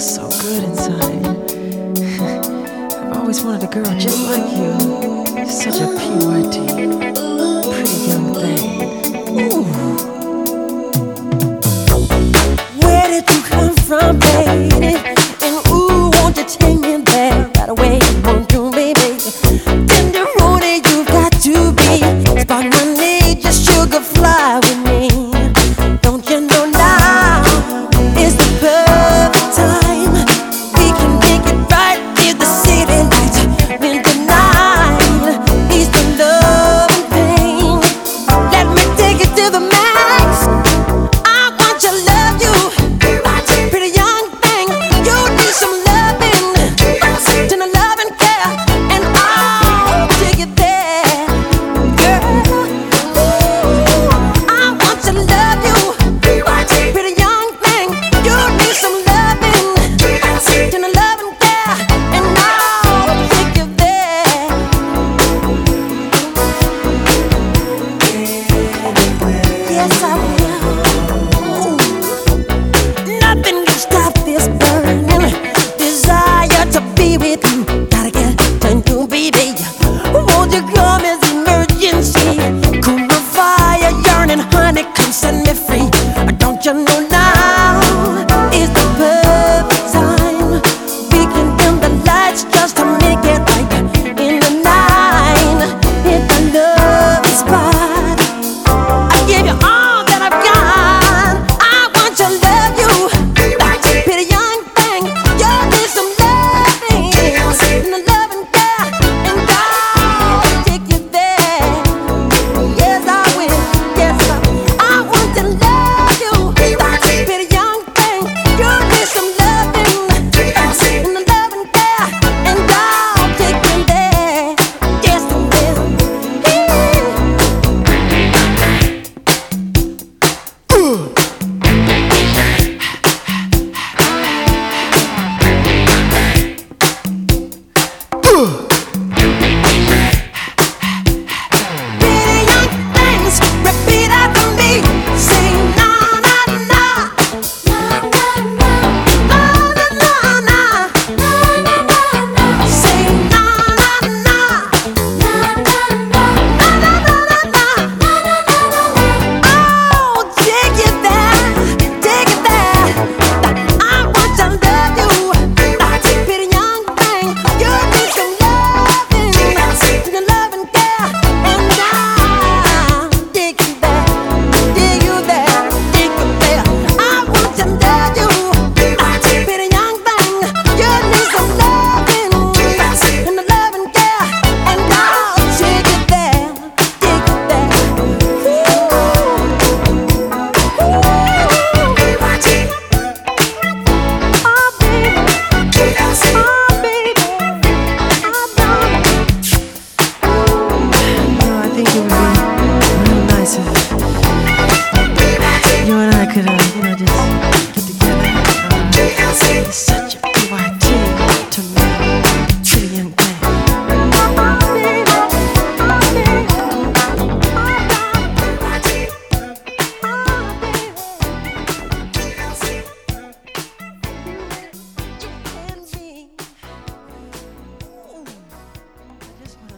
feels so good inside. I've always wanted a girl just like you. You're such a purity, pretty young thing. Ooh. Where did you come from? could, uh, you know, just get together. Um, it's such a PYT to me, trillion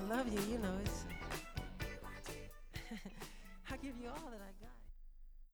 love you, you know. It's